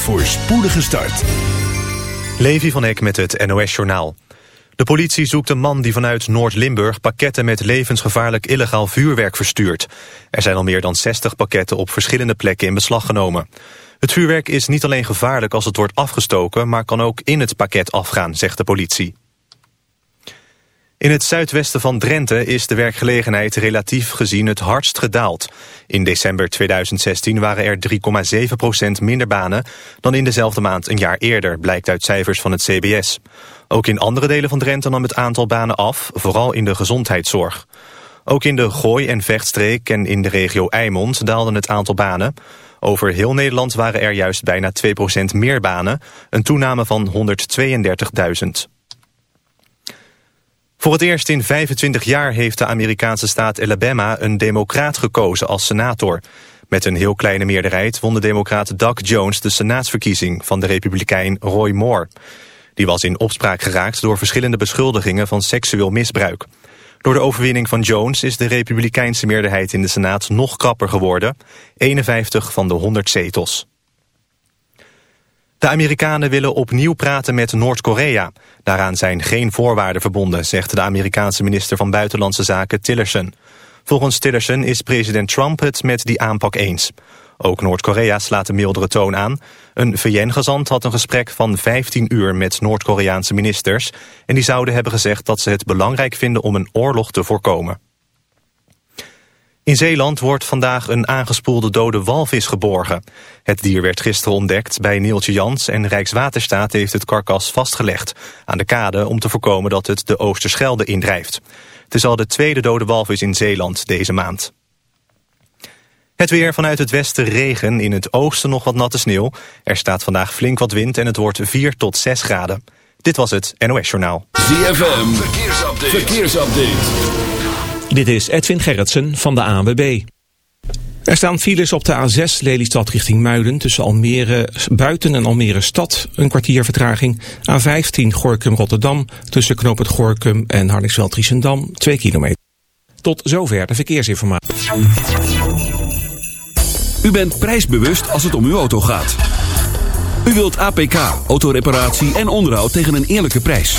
voor spoedige start. Levi van Eck met het NOS-journaal. De politie zoekt een man die vanuit Noord-Limburg pakketten met levensgevaarlijk illegaal vuurwerk verstuurt. Er zijn al meer dan 60 pakketten op verschillende plekken in beslag genomen. Het vuurwerk is niet alleen gevaarlijk als het wordt afgestoken, maar kan ook in het pakket afgaan, zegt de politie. In het zuidwesten van Drenthe is de werkgelegenheid relatief gezien het hardst gedaald. In december 2016 waren er 3,7% minder banen dan in dezelfde maand een jaar eerder, blijkt uit cijfers van het CBS. Ook in andere delen van Drenthe nam het aantal banen af, vooral in de gezondheidszorg. Ook in de Gooi- en Vechtstreek en in de regio Eimond daalde het aantal banen. Over heel Nederland waren er juist bijna 2% meer banen, een toename van 132.000. Voor het eerst in 25 jaar heeft de Amerikaanse staat Alabama een democraat gekozen als senator. Met een heel kleine meerderheid won de democraat Doug Jones de senaatsverkiezing van de republikein Roy Moore. Die was in opspraak geraakt door verschillende beschuldigingen van seksueel misbruik. Door de overwinning van Jones is de republikeinse meerderheid in de Senaat nog krapper geworden. 51 van de 100 zetels. De Amerikanen willen opnieuw praten met Noord-Korea. Daaraan zijn geen voorwaarden verbonden, zegt de Amerikaanse minister van Buitenlandse Zaken Tillerson. Volgens Tillerson is president Trump het met die aanpak eens. Ook Noord-Korea slaat een mildere toon aan. Een VN-gezant had een gesprek van 15 uur met Noord-Koreaanse ministers... en die zouden hebben gezegd dat ze het belangrijk vinden om een oorlog te voorkomen. In Zeeland wordt vandaag een aangespoelde dode walvis geborgen. Het dier werd gisteren ontdekt bij Neeltje Jans en Rijkswaterstaat heeft het karkas vastgelegd aan de kade om te voorkomen dat het de Oosterschelde indrijft. Het is al de tweede dode walvis in Zeeland deze maand. Het weer vanuit het westen regen, in het oosten nog wat natte sneeuw. Er staat vandaag flink wat wind en het wordt 4 tot 6 graden. Dit was het NOS Journaal. ZFM, verkeersupdate. verkeersupdate. Dit is Edwin Gerritsen van de ANWB. Er staan files op de A6 Lelystad richting Muiden tussen Almere Buiten en Almere Stad. Een kwartier vertraging. A15 Gorkum Rotterdam tussen Knoop Gorkum en Hardingsveld Triesendam 2 kilometer. Tot zover de verkeersinformatie. U bent prijsbewust als het om uw auto gaat. U wilt APK, autoreparatie en onderhoud tegen een eerlijke prijs.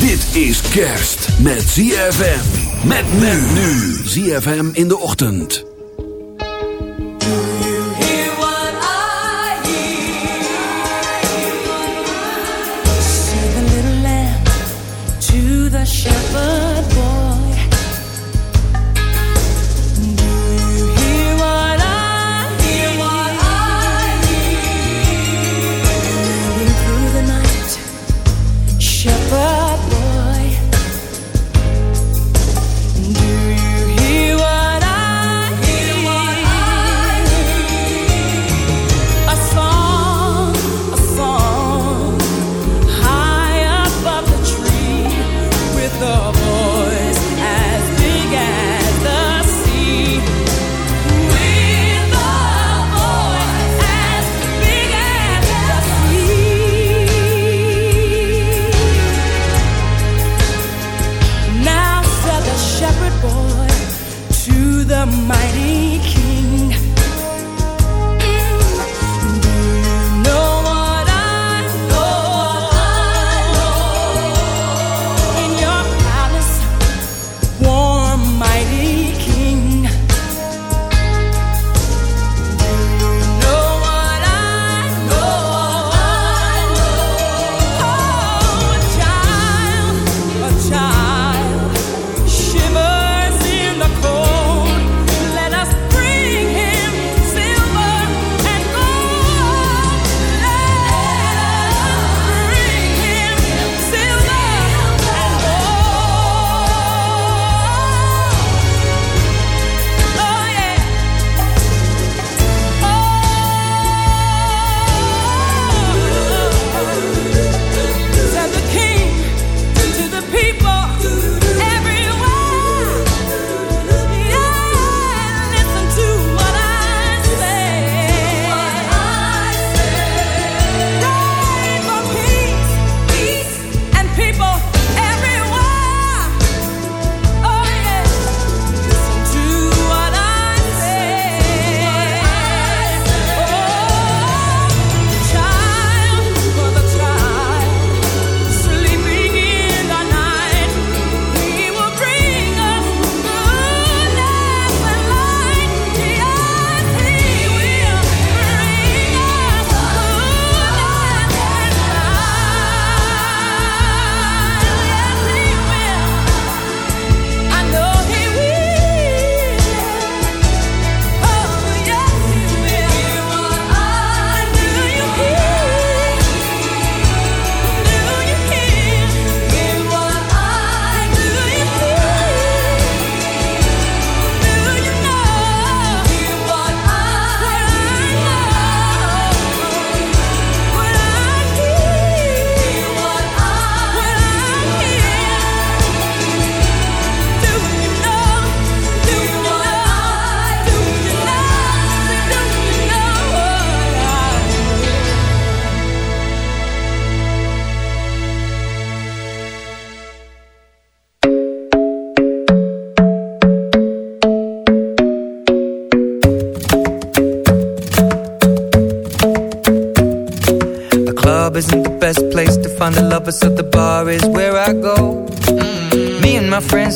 Dit is kerst met ZFM. Met men nu. ZFM in de ochtend. Hear what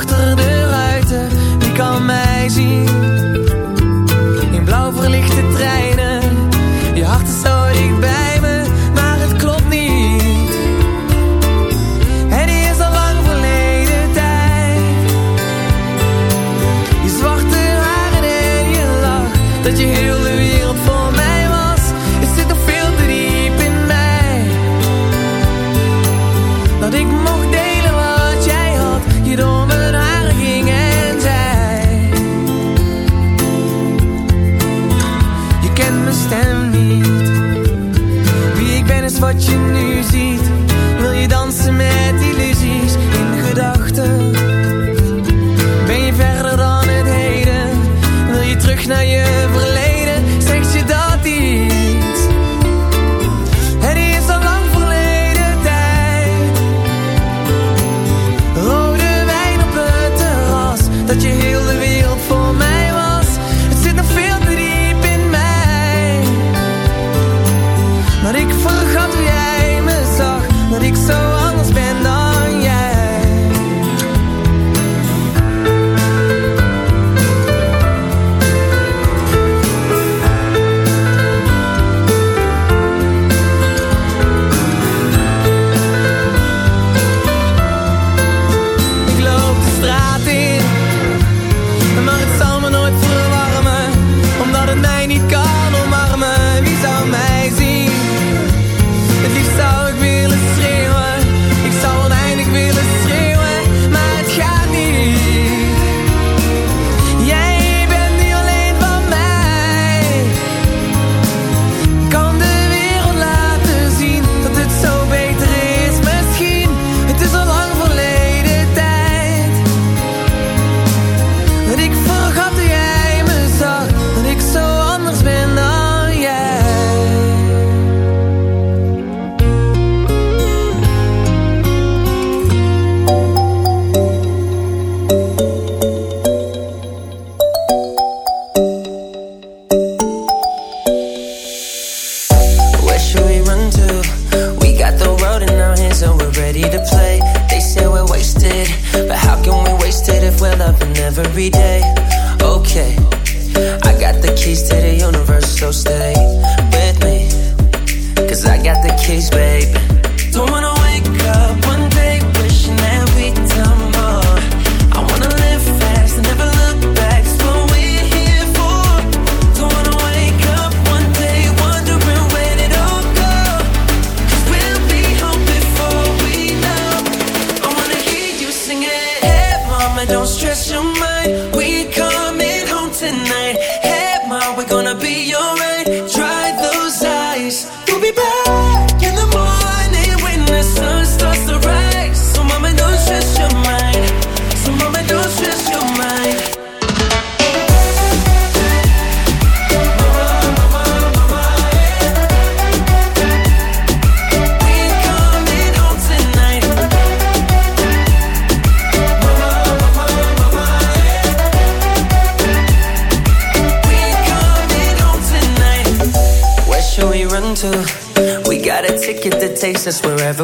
achter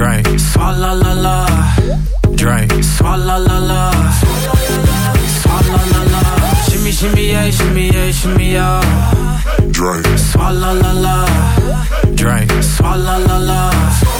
Drink, swalla la la. Drink, swalla la la. Swalla la la. Shimmy, shimmy, yeah, shimmy, yeah, shimmy, yeah. Drink, swalla la la. Drink, swalla la la.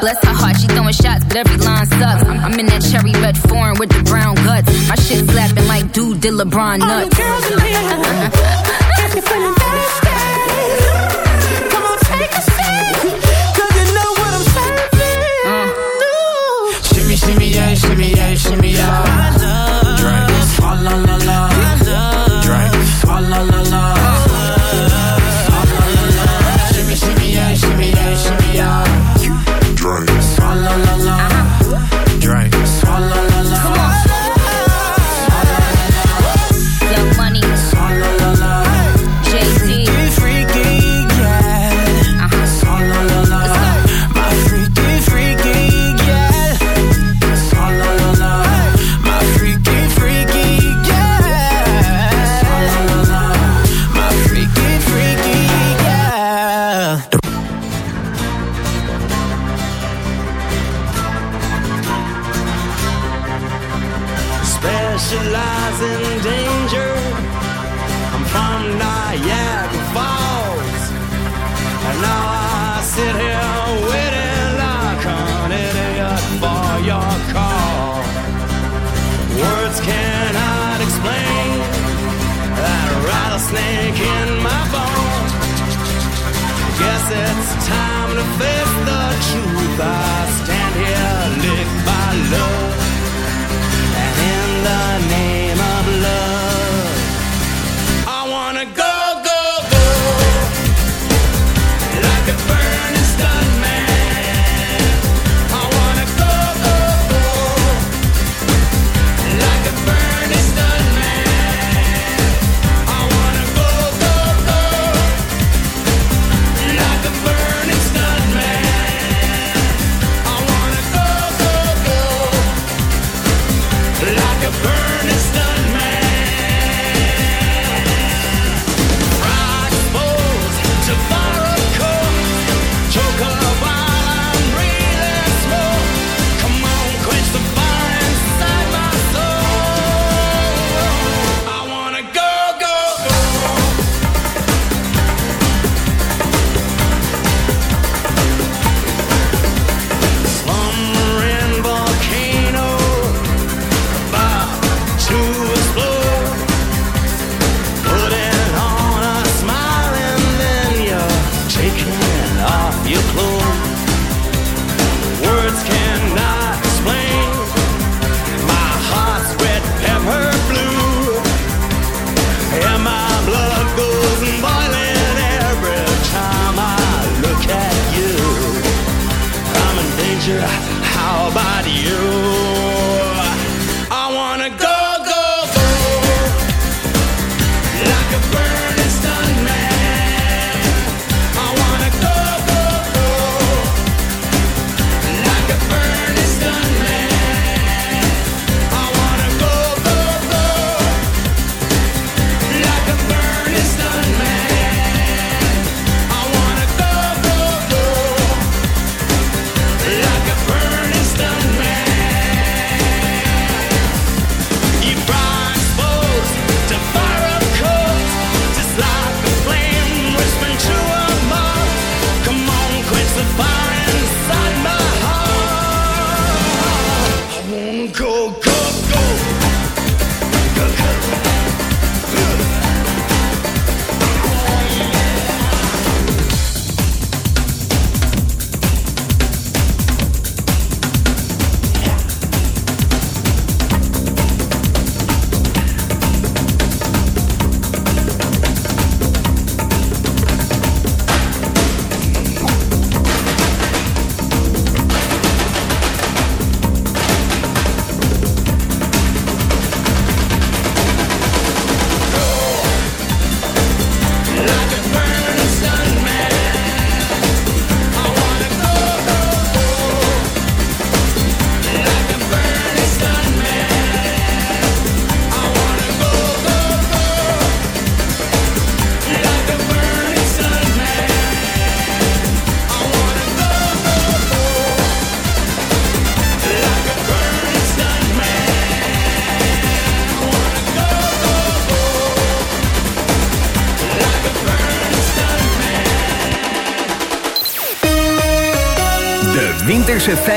Bless her heart, she throwing shots, but every line sucks. I'm, I'm in that cherry red foreign with the brown guts. My shit slapping like dude did LeBron nuts. All you nuts. girls in here, if you're feeling thirsty, come on take a sip, 'cause you know what I'm serving. Shimmy, shimmy, yeah, shimmy, yeah, shimmy, yeah. Drink, swalla la la.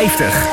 50.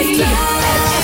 Energy.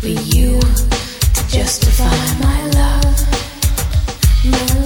for you to justify my love. My love.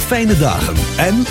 Fijne dagen en